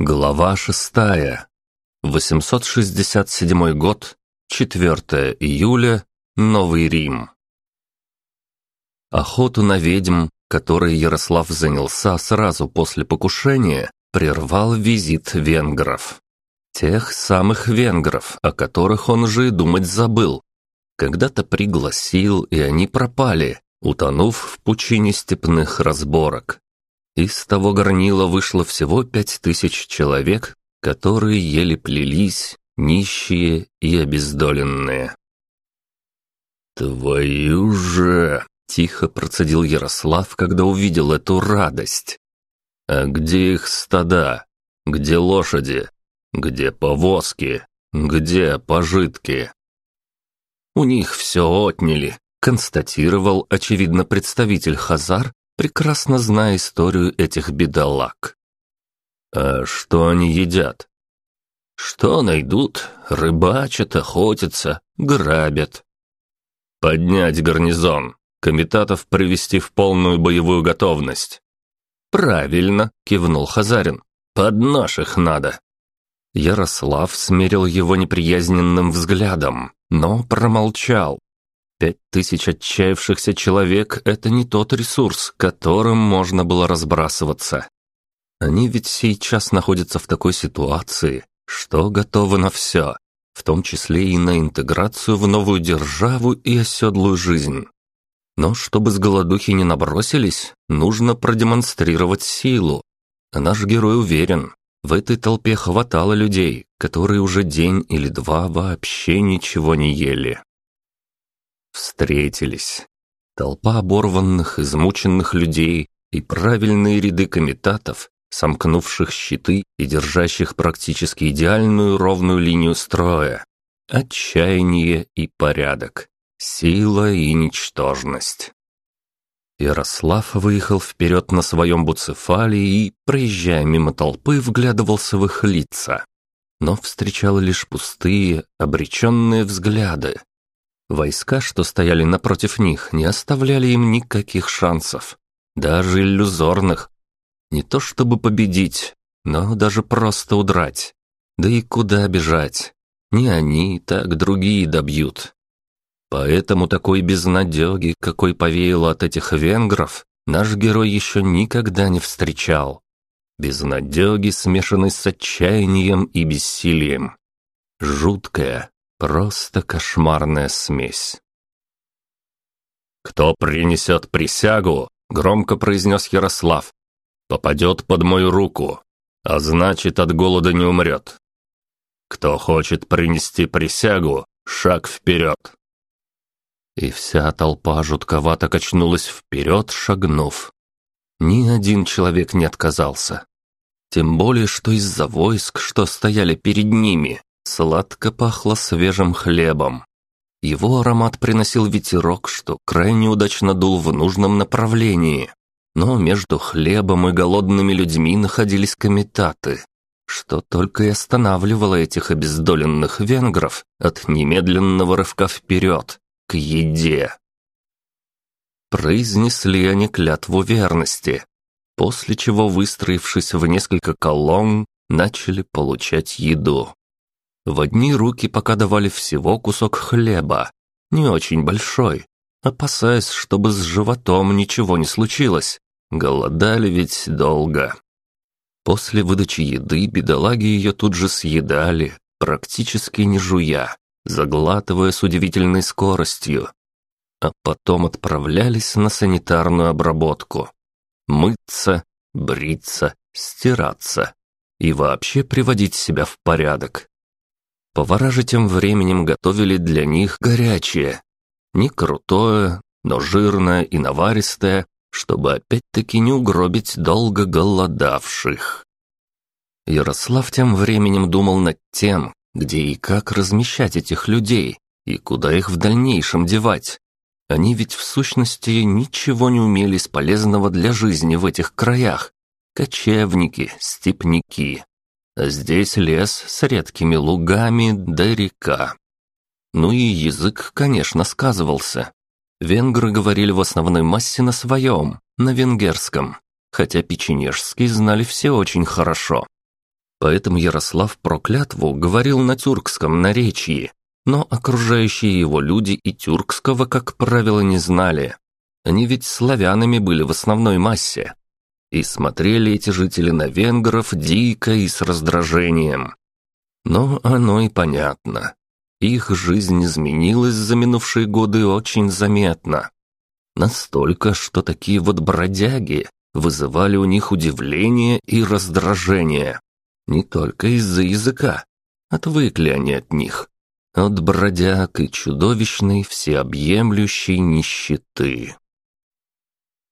Глава шестая. 867 год, 4 июля, Новый Рим. Охоту на ведьм, которой Ярослав занялся сразу после покушения, прервал визит венгров. Тех самых венгров, о которых он уже и думать забыл. Когда-то пригласил, и они пропали, утонув в пучине степных разборок. Из того горнила вышло всего пять тысяч человек, которые еле плелись, нищие и обездоленные. «Твою же!» — тихо процедил Ярослав, когда увидел эту радость. «А где их стада? Где лошади? Где повозки? Где пожитки?» «У них все отняли», — констатировал, очевидно, представитель Хазар, прекрасно зная историю этих бедолаг. А что они едят? Что найдут? Рыбачат, охотятся, грабят. Поднять гарнизон, комитатов привести в полную боевую готовность. Правильно, кивнул Хазарин. Под наших надо. Ярослав смерил его неприязненным взглядом, но промолчал. Пять тысяч отчаявшихся человек – это не тот ресурс, которым можно было разбрасываться. Они ведь сейчас находятся в такой ситуации, что готовы на все, в том числе и на интеграцию в новую державу и оседлую жизнь. Но чтобы с голодухи не набросились, нужно продемонстрировать силу. Наш герой уверен, в этой толпе хватало людей, которые уже день или два вообще ничего не ели. Встретились. Толпа оборванных, измученных людей и правильные ряды комитатов, сомкнувших щиты и держащих практически идеальную ровную линию строя. Отчаяние и порядок. Сила и ничтожность. Ярослав выехал вперед на своем буцефале и, проезжая мимо толпы, вглядывался в их лица. Но встречал лишь пустые, обреченные взгляды, Войска, что стояли напротив них, не оставляли им никаких шансов, даже иллюзорных. Не то чтобы победить, но даже просто удрать. Да и куда бежать? Не они, так другие добьют. Поэтому такой безнадеги, какой повеяло от этих венгров, наш герой еще никогда не встречал. Безнадеги, смешанной с отчаянием и бессилием. Жуткая, Просто кошмарная смесь. «Кто принесет присягу?» — громко произнес Ярослав. «Попадет под мою руку, а значит, от голода не умрет. Кто хочет принести присягу, шаг вперед!» И вся толпа жутковато качнулась вперед, шагнув. Ни один человек не отказался. Тем более, что из-за войск, что стояли перед ними, Сладко пахло свежим хлебом. Его аромат приносил ветерок, что крайне удачно дул в нужном направлении. Но между хлебом и голодными людьми находились комитаты, что только и останавливало этих обездоленных венгров от немедленного рывка вперед, к еде. Произнесли они клятву верности, после чего, выстроившись в несколько колонн, начали получать еду. В одни руки пока давали всего кусок хлеба, не очень большой, опасаясь, чтобы с животом ничего не случилось. Голодали ведь долго. После выдачи еды бедолаги ее тут же съедали, практически не жуя, заглатывая с удивительной скоростью. А потом отправлялись на санитарную обработку. Мыться, бриться, стираться и вообще приводить себя в порядок. Повара тем временем готовили для них горячее. Не крутое, но жирное и наваристое, чтобы опять-таки не угробить долго голодавших. Ярослав тем временем думал над тем, где и как размещать этих людей, и куда их в дальнейшем девать. Они ведь в сущности ничего не умели из полезного для жизни в этих краях. Кочевники, степняки, Здесь лес с редкими лугами да река. Ну и язык, конечно, сказывался. Венгры говорили в основной массе на своем, на венгерском, хотя печенежский знали все очень хорошо. Поэтому Ярослав про клятву говорил на тюркском наречии, но окружающие его люди и тюркского, как правило, не знали. Они ведь славянами были в основной массе. И смотрели эти жители на венгров дико и с раздражением. Но оно и понятно. Их жизнь изменилась за минувшие годы очень заметно. Настолько, что такие вот бродяги вызывали у них удивление и раздражение. Не только из-за языка. Отвыкли они от них. От бродяг и чудовищной всеобъемлющей нищеты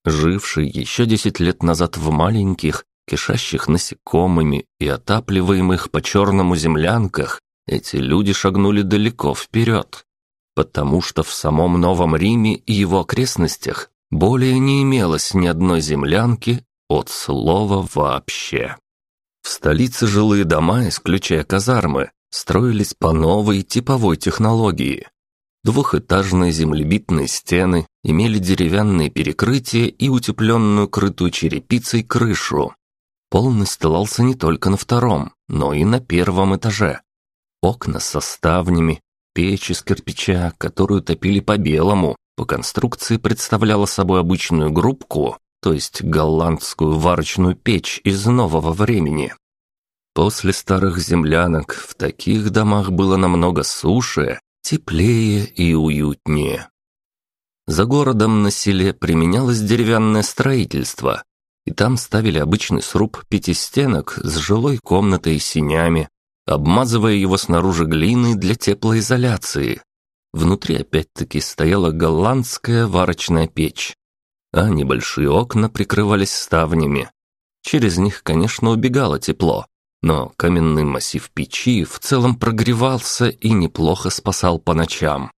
живший еще десять лет назад в маленьких, кишащих насекомыми и отапливаемых по черному землянках, эти люди шагнули далеко вперед, потому что в самом Новом Риме и его окрестностях более не имелось ни одной землянки от слова вообще. В столице жилые дома, исключая казармы, строились по новой типовой технологии, Двухэтажные землебитные стены имели деревянные перекрытия и утепленную крытую черепицей крышу. Пол настилался не только на втором, но и на первом этаже. Окна со ставнями, печь из кирпича, которую топили по-белому, по конструкции представляла собой обычную грубку, то есть голландскую варочную печь из нового времени. После старых землянок в таких домах было намного суше теплее и уютнее. За городом на селе применялось деревянное строительство, и там ставили обычный сруб пятистенок с жилой комнатой и синями, обмазывая его снаружи глиной для теплоизоляции. Внутри опять-таки стояла голландская варочная печь, а небольшие окна прикрывались ставнями. Через них, конечно, убегало тепло, но каменный массив печи в целом прогревался и неплохо спасал по ночам.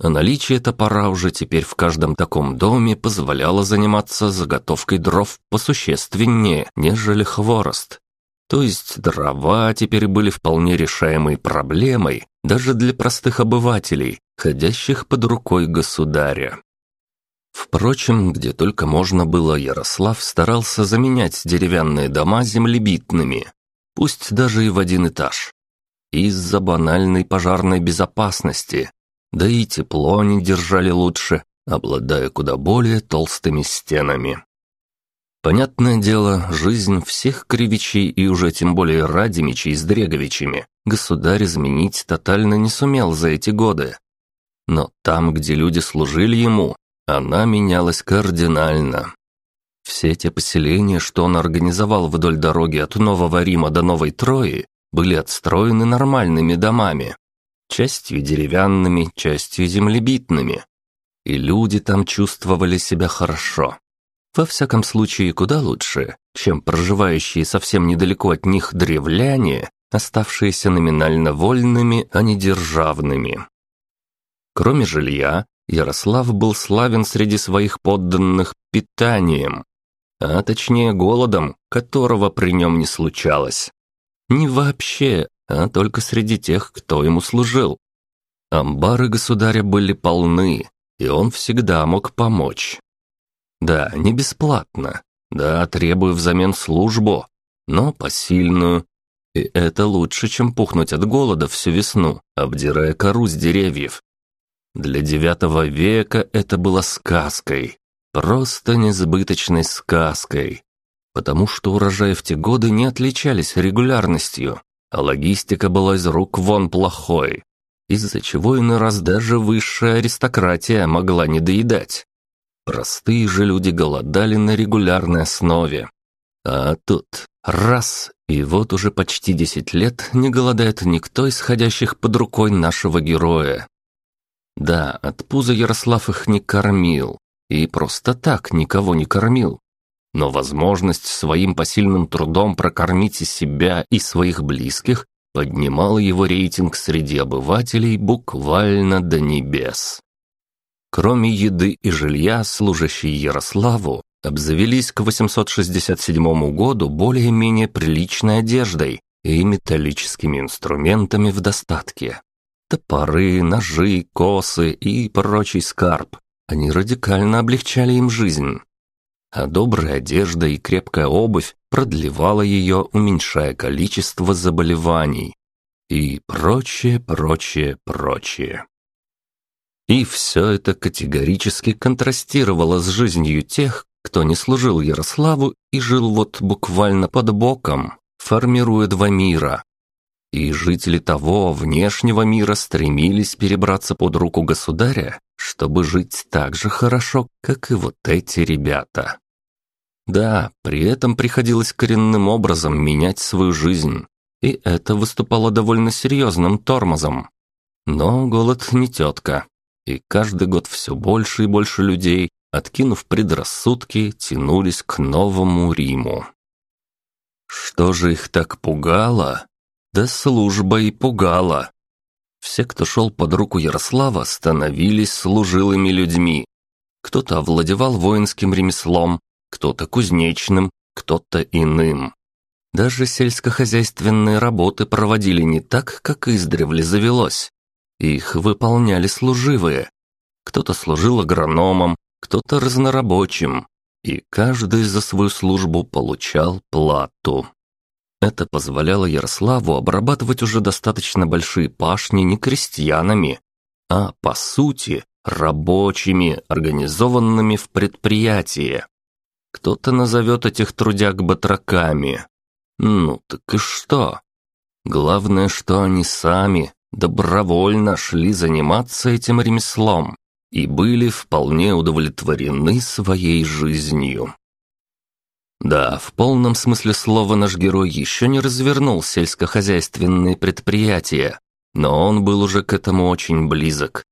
А наличие топора уже теперь в каждом таком доме позволяло заниматься заготовкой дров посущественнее, нежели хворост. То есть дрова теперь были вполне решаемой проблемой даже для простых обывателей, ходящих под рукой государя. Впрочем, где только можно было, Ярослав старался заменять деревянные дома землебитными, пусть даже и в один этаж. Из-за банальной пожарной безопасности, да и тепло они держали лучше, обладая куда более толстыми стенами. Понятное дело, жизнь всех кривичей и уже тем более Радимичей с Дреговичами государь изменить тотально не сумел за эти годы. Но там, где люди служили ему, она менялась кардинально. Все те поселения, что он организовал вдоль дороги от Нового Рима до Новой Трои, были отстроены нормальными домами. Частью деревянными, частью землебитными. И люди там чувствовали себя хорошо. Во всяком случае, куда лучше, чем проживающие совсем недалеко от них древляне, оставшиеся номинально вольными, а не державными. Кроме жилья, Ярослав был славен среди своих подданных питанием а точнее голодом, которого при нем не случалось. Не вообще, а только среди тех, кто ему служил. Амбары государя были полны, и он всегда мог помочь. Да, не бесплатно, да, требуя взамен службу, но посильную. И это лучше, чем пухнуть от голода всю весну, обдирая кору с деревьев. Для девятого века это было сказкой, Просто несбыточной сказкой. Потому что урожаи в те годы не отличались регулярностью, а логистика была из рук вон плохой, из-за чего иной раз даже высшая аристократия могла не доедать. Простые же люди голодали на регулярной основе. А тут раз, и вот уже почти десять лет не голодает никто из ходящих под рукой нашего героя. Да, от пуза Ярослав их не кормил, и просто так никого не кормил. Но возможность своим посильным трудом прокормить и себя, и своих близких поднимала его рейтинг среди обывателей буквально до небес. Кроме еды и жилья, служащие Ярославу обзавелись к 867 году более-менее приличной одеждой и металлическими инструментами в достатке. Топоры, ножи, косы и прочий скарб, они радикально облегчали им жизнь. А добрая одежда и крепкая обувь продлевала ее, уменьшая количество заболеваний. И прочее, прочее, прочее. И все это категорически контрастировало с жизнью тех, кто не служил Ярославу и жил вот буквально под боком, формируя два мира. И жители того внешнего мира стремились перебраться под руку государя, чтобы жить так же хорошо, как и вот эти ребята. Да, при этом приходилось коренным образом менять свою жизнь, и это выступало довольно серьезным тормозом. Но голод не тетка, и каждый год все больше и больше людей, откинув предрассудки, тянулись к новому Риму. Что же их так пугало? Да служба и пугала. Все, кто шел под руку Ярослава, становились служилыми людьми. Кто-то овладевал воинским ремеслом, кто-то кузнечным, кто-то иным. Даже сельскохозяйственные работы проводили не так, как издревле завелось. Их выполняли служивые. Кто-то служил агрономом, кто-то разнорабочим, и каждый за свою службу получал плату. Это позволяло Ярославу обрабатывать уже достаточно большие пашни не крестьянами, а, по сути, рабочими, организованными в предприятие. Кто-то назовет этих трудяг батраками. Ну, так и что? Главное, что они сами добровольно шли заниматься этим ремеслом и были вполне удовлетворены своей жизнью. Да, в полном смысле слова наш герой еще не развернул сельскохозяйственные предприятия, но он был уже к этому очень близок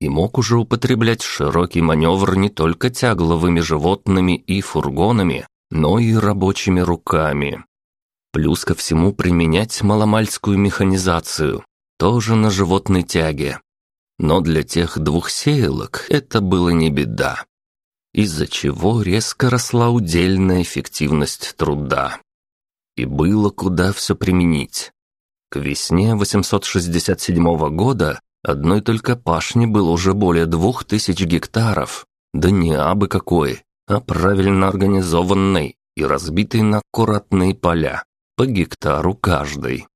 и мог уже употреблять широкий маневр не только тягловыми животными и фургонами, но и рабочими руками. Плюс ко всему применять маломальскую механизацию, тоже на животной тяге. Но для тех двух сеялок это было не беда из-за чего резко росла удельная эффективность труда. И было куда все применить. К весне 867 года одной только пашни было уже более двух тысяч гектаров, да не абы какой, а правильно организованной и разбитой на аккуратные поля, по гектару каждый,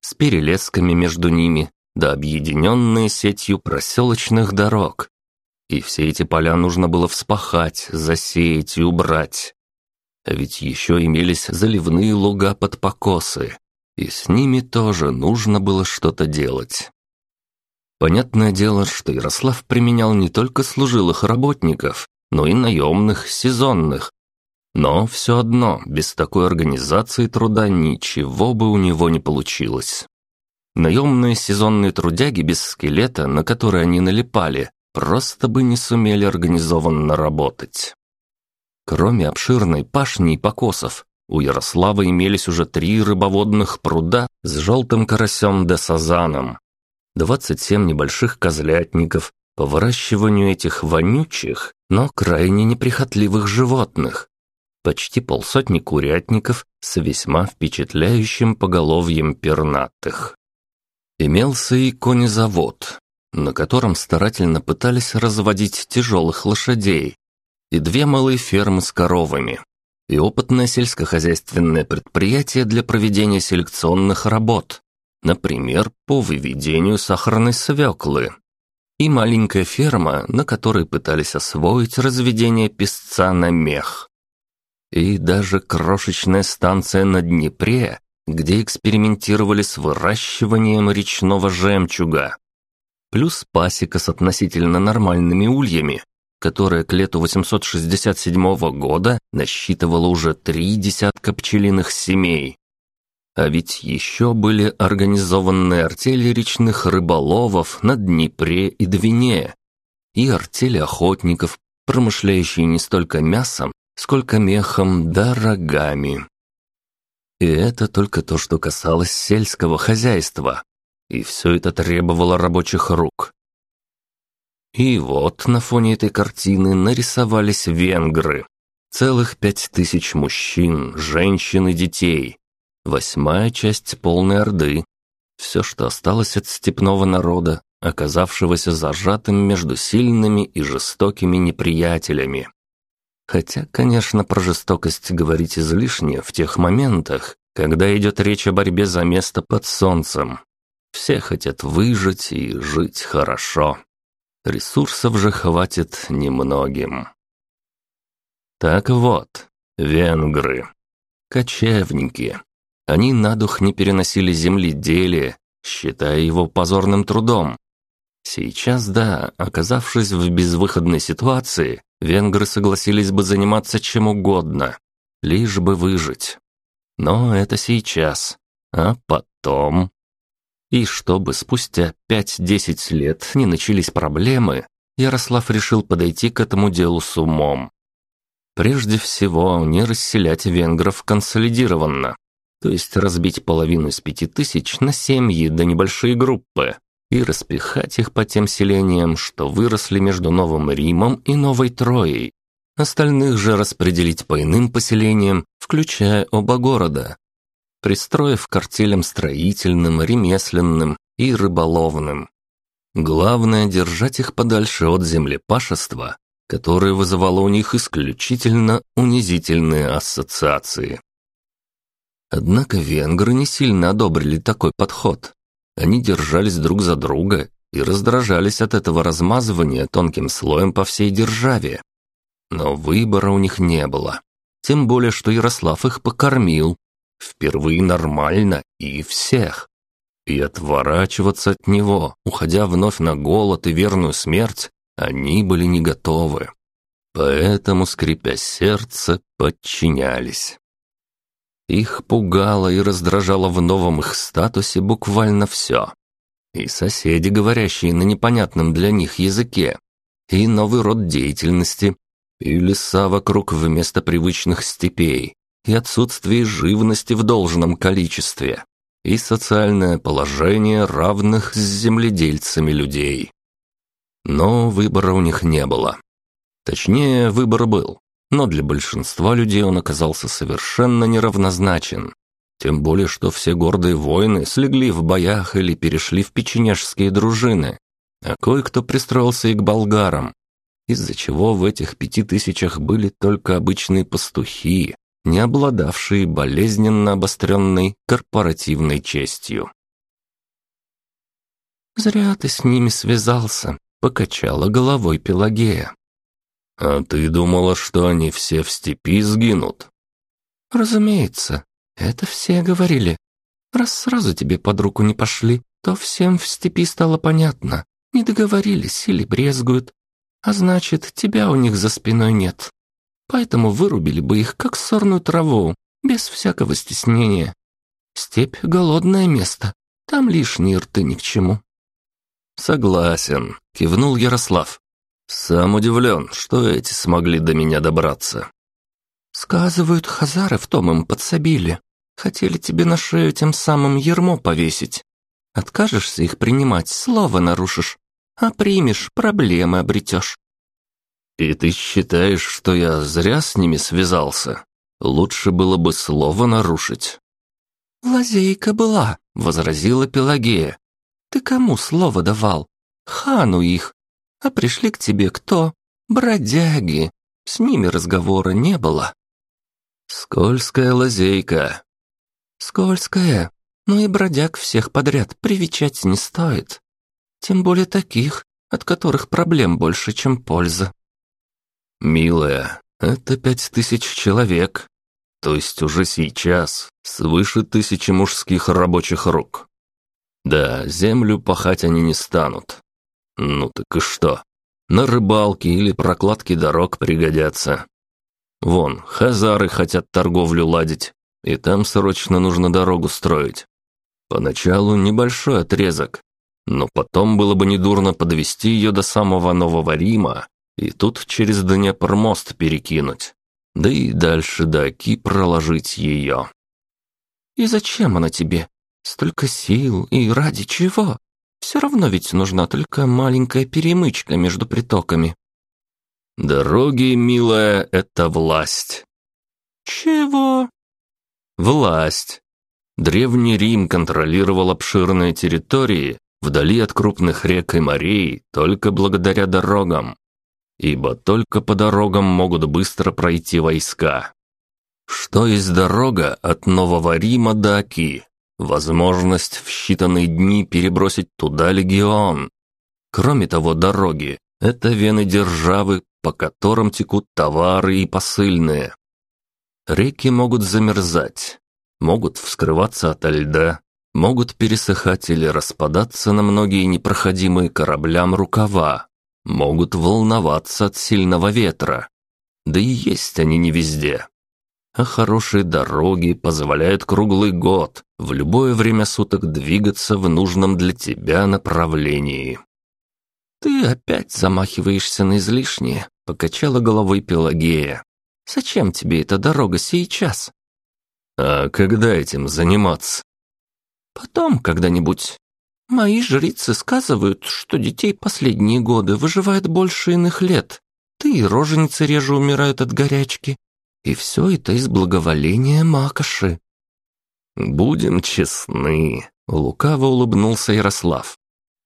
с перелесками между ними, да объединенные сетью проселочных дорог, и все эти поля нужно было вспахать, засеять и убрать. А ведь еще имелись заливные луга под покосы, и с ними тоже нужно было что-то делать. Понятное дело, что Ярослав применял не только служилых работников, но и наемных, сезонных. Но все одно, без такой организации труда ничего бы у него не получилось. Наемные сезонные трудяги без скелета, на который они налипали, просто бы не сумели организованно работать. Кроме обширной пашни и покосов, у Ярослава имелись уже три рыбоводных пруда с желтым карасем да сазаном, 27 небольших козлятников по выращиванию этих вонючих, но крайне неприхотливых животных, почти полсотни курятников с весьма впечатляющим поголовьем пернатых. Имелся и конезавод, на котором старательно пытались разводить тяжелых лошадей, и две малые фермы с коровами, и опытное сельскохозяйственное предприятие для проведения селекционных работ, например, по выведению сахарной свеклы, и маленькая ферма, на которой пытались освоить разведение песца на мех. И даже крошечная станция на Днепре, где экспериментировали с выращиванием речного жемчуга плюс пасека с относительно нормальными ульями, которая к лету 867 года насчитывала уже три десятка пчелиных семей. А ведь еще были организованные артели речных рыболовов на Днепре и Двине, и артели охотников, промышляющие не столько мясом, сколько мехом да рогами. И это только то, что касалось сельского хозяйства, и все это требовало рабочих рук. И вот на фоне этой картины нарисовались венгры. Целых пять тысяч мужчин, женщин и детей. Восьмая часть полной Орды. Все, что осталось от степного народа, оказавшегося зажатым между сильными и жестокими неприятелями. Хотя, конечно, про жестокость говорить излишне в тех моментах, когда идет речь о борьбе за место под солнцем. Все хотят выжить и жить хорошо. Ресурсов же хватит немногим. Так вот, венгры. Кочевники. Они на дух не переносили земледелие, считая его позорным трудом. Сейчас, да, оказавшись в безвыходной ситуации, венгры согласились бы заниматься чем угодно, лишь бы выжить. Но это сейчас. А потом... И чтобы спустя 5-10 лет не начались проблемы, Ярослав решил подойти к этому делу с умом. Прежде всего, не расселять венгров консолидированно, то есть разбить половину из пяти тысяч на семьи да небольшие группы и распихать их по тем селениям, что выросли между Новым Римом и Новой Троей. Остальных же распределить по иным поселениям, включая оба города, пристроив к артелям строительным, ремесленным и рыболовным. Главное – держать их подальше от землепашества, которое вызывало у них исключительно унизительные ассоциации. Однако венгры не сильно одобрили такой подход. Они держались друг за друга и раздражались от этого размазывания тонким слоем по всей державе. Но выбора у них не было. Тем более, что Ярослав их покормил, Впервые нормально и всех. И отворачиваться от него, уходя вновь на голод и верную смерть, они были не готовы. Поэтому, скрипя сердце, подчинялись. Их пугало и раздражало в новом их статусе буквально все. И соседи, говорящие на непонятном для них языке, и новый род деятельности, и леса вокруг вместо привычных степей, и отсутствие живности в должном количестве, и социальное положение равных с земледельцами людей. Но выбора у них не было. Точнее, выбор был, но для большинства людей он оказался совершенно неравнозначен. Тем более, что все гордые воины слегли в боях или перешли в печенежские дружины, а кое-кто пристроился и к болгарам, из-за чего в этих пяти тысячах были только обычные пастухи, не обладавшие болезненно обостренной корпоративной честью. «Зря ты с ними связался», — покачала головой Пелагея. «А ты думала, что они все в степи сгинут?» «Разумеется, это все говорили. Раз сразу тебе под руку не пошли, то всем в степи стало понятно. Не договорились или брезгуют. А значит, тебя у них за спиной нет поэтому вырубили бы их, как сорную траву, без всякого стеснения. Степь — голодное место, там лишние рты ни к чему». «Согласен», — кивнул Ярослав. «Сам удивлен, что эти смогли до меня добраться». «Сказывают, хазары в том им подсобили. Хотели тебе на шею тем самым ермо повесить. Откажешься их принимать, слово нарушишь, а примешь, проблемы обретешь. «И ты считаешь, что я зря с ними связался? Лучше было бы слово нарушить». «Лазейка была», — возразила Пелагея. «Ты кому слово давал? Хану их. А пришли к тебе кто? Бродяги. С ними разговора не было». «Скользкая лазейка». «Скользкая, но и бродяг всех подряд привечать не стоит. Тем более таких, от которых проблем больше, чем польза. «Милая, это пять тысяч человек, то есть уже сейчас свыше тысячи мужских рабочих рук. Да, землю пахать они не станут. Ну так и что? На рыбалке или прокладке дорог пригодятся. Вон, хазары хотят торговлю ладить, и там срочно нужно дорогу строить. Поначалу небольшой отрезок, но потом было бы недурно подвести ее до самого Нового Рима и тут через Днепр мост перекинуть, да и дальше до Оки проложить ее. И зачем она тебе? Столько сил и ради чего? Все равно ведь нужна только маленькая перемычка между притоками. Дороги, милая, это власть. Чего? Власть. Древний Рим контролировал обширные территории вдали от крупных рек и морей только благодаря дорогам. Ибо только по дорогам могут быстро пройти войска. Что есть дорога от Нового Рима до Аки? Возможность в считанные дни перебросить туда легион. Кроме того, дороги – это вены державы, по которым текут товары и посыльные. Реки могут замерзать, могут вскрываться ото льда, могут пересыхать или распадаться на многие непроходимые кораблям рукава, могут волноваться от сильного ветра. Да и есть они не везде. А хорошие дороги позволяют круглый год в любое время суток двигаться в нужном для тебя направлении. «Ты опять замахиваешься на излишнее», — покачала головой Пелагея. «Зачем тебе эта дорога сейчас?» «А когда этим заниматься?» «Потом когда-нибудь. Мои жрицы сказывают, что детей последние годы выживает больше иных лет. Ты и роженицы реже умирают от горячки. И все это из благоволения Макоши». «Будем честны», — лукаво улыбнулся Ярослав.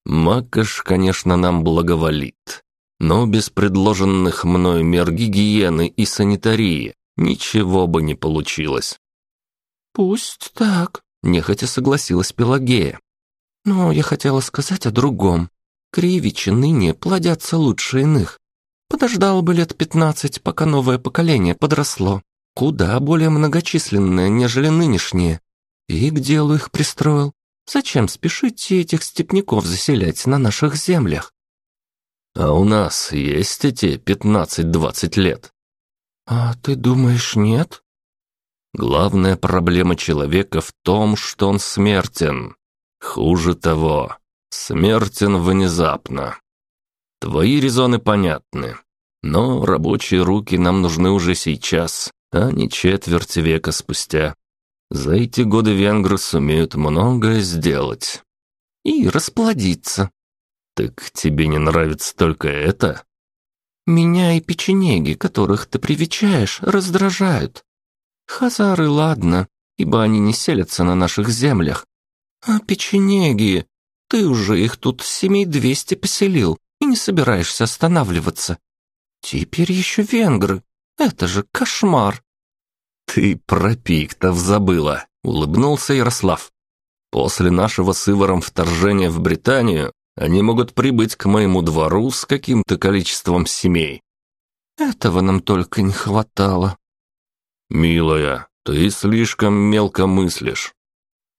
Макаш, конечно, нам благоволит, но без предложенных мною мер гигиены и санитарии ничего бы не получилось. «Пусть так», — нехотя согласилась Пелагея. «Но я хотела сказать о другом. Кривичи ныне плодятся лучше иных. Подождал бы лет пятнадцать, пока новое поколение подросло. Куда более многочисленное, нежели нынешнее. И к делу их пристроил. Зачем спешить этих степняков заселять на наших землях? А у нас есть эти пятнадцать-двадцать лет? А ты думаешь, нет? Главная проблема человека в том, что он смертен. Хуже того, смертен внезапно. Твои резоны понятны, но рабочие руки нам нужны уже сейчас, а не четверть века спустя. За эти годы венгры сумеют многое сделать. И расплодиться. Так тебе не нравится только это? Меня и печенеги, которых ты привечаешь, раздражают. Хазары, ладно, ибо они не селятся на наших землях. А печенеги, ты уже их тут семей двести поселил и не собираешься останавливаться. Теперь еще венгры. Это же кошмар. «Ты про пиктов забыла», — улыбнулся Ярослав. «После нашего с Иваром вторжения в Британию они могут прибыть к моему двору с каким-то количеством семей». «Этого нам только не хватало». «Милая, ты слишком мелко мыслишь».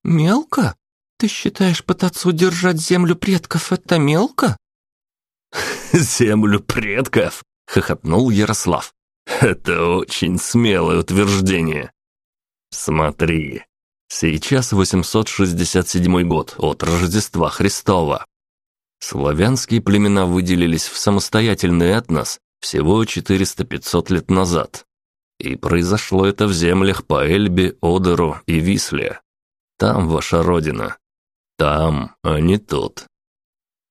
«Мелко? Ты считаешь пытаться удержать землю предков это мелко?» «Землю предков?» — хохотнул Ярослав. Это очень смелое утверждение. Смотри, сейчас 867 год от Рождества Христова. Славянские племена выделились в самостоятельный этнос всего 400-500 лет назад. И произошло это в землях по Эльбе, Одеру и Висле. Там ваша родина. Там, а не тут.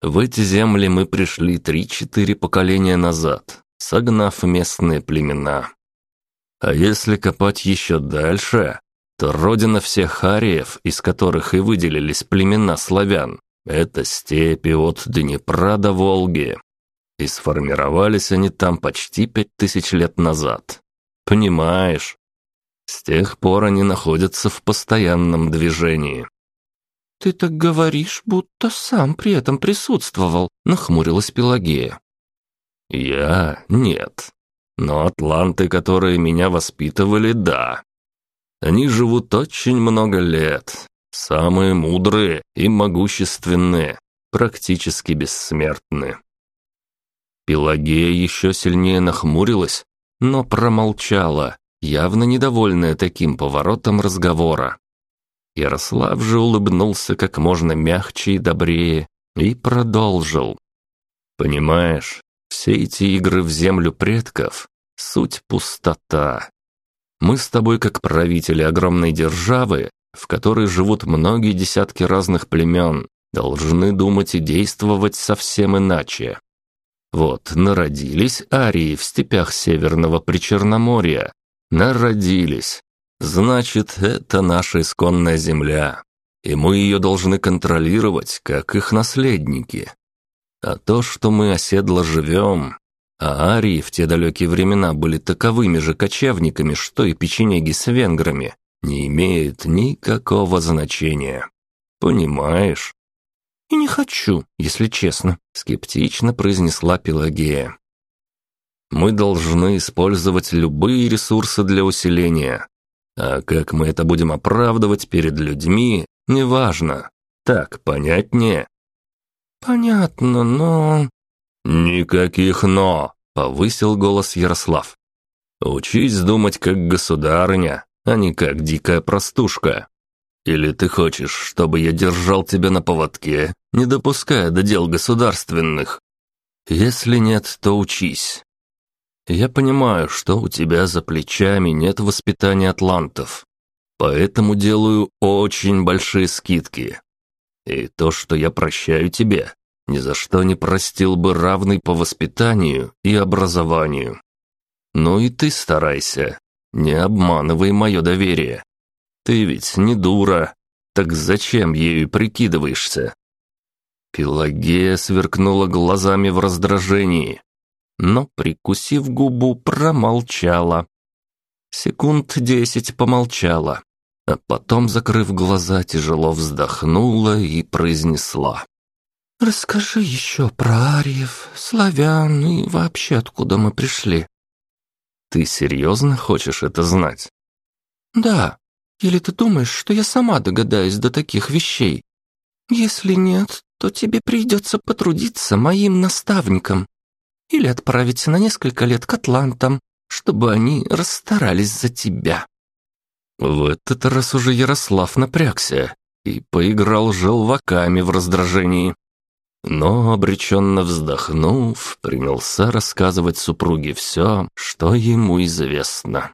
В эти земли мы пришли 3-4 поколения назад, согнав местные племена. А если копать еще дальше, то родина всех ариев, из которых и выделились племена славян, это степи от Днепра до Волги. И сформировались они там почти пять тысяч лет назад. Понимаешь? С тех пор они находятся в постоянном движении. «Ты так говоришь, будто сам при этом присутствовал», — нахмурилась Пелагея. Я – нет. Но атланты, которые меня воспитывали – да. Они живут очень много лет. Самые мудрые и могущественные, практически бессмертны. Пелагея еще сильнее нахмурилась, но промолчала, явно недовольная таким поворотом разговора. Ярослав же улыбнулся как можно мягче и добрее и продолжил. «Понимаешь, все эти игры в землю предков — суть пустота. Мы с тобой, как правители огромной державы, в которой живут многие десятки разных племен, должны думать и действовать совсем иначе. Вот, народились арии в степях Северного Причерноморья. Народились. Значит, это наша исконная земля. И мы ее должны контролировать, как их наследники. А то, что мы оседло живем, А арии в те далекие времена были таковыми же кочевниками, что и печенеги с венграми, не имеет никакого значения. Понимаешь? «И не хочу, если честно», — скептично произнесла Пелагея. «Мы должны использовать любые ресурсы для усиления. А как мы это будем оправдывать перед людьми, неважно. Так понятнее?» «Понятно, но...» «Никаких «но», — повысил голос Ярослав. «Учись думать как государыня, а не как дикая простушка. Или ты хочешь, чтобы я держал тебя на поводке, не допуская до дел государственных? Если нет, то учись. Я понимаю, что у тебя за плечами нет воспитания атлантов, поэтому делаю очень большие скидки. И то, что я прощаю тебе, ни за что не простил бы равный по воспитанию и образованию. Ну и ты старайся, не обманывай мое доверие. Ты ведь не дура. Так зачем ею прикидываешься?» Пелагея сверкнула глазами в раздражении, но, прикусив губу, промолчала. Секунд десять помолчала, а потом, закрыв глаза, тяжело вздохнула и произнесла. «Расскажи еще про ариев, славян и вообще откуда мы пришли». «Ты серьезно хочешь это знать?» «Да, или ты думаешь, что я сама догадаюсь до таких вещей? Если нет, то тебе придется потрудиться моим наставникам. Или отправить на несколько лет к атлантам, чтобы они расстарались за тебя». В этот раз уже Ярослав напрягся и поиграл желваками в раздражении. Но, обреченно вздохнув, принялся рассказывать супруге все, что ему известно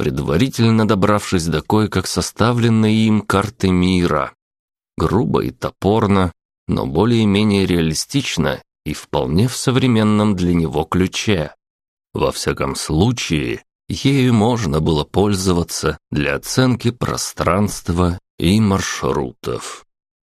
предварительно добравшись до кое-как составленной им карты мира. Грубо и топорно, но более-менее реалистично и вполне в современном для него ключе. Во всяком случае, ею можно было пользоваться для оценки пространства и маршрутов.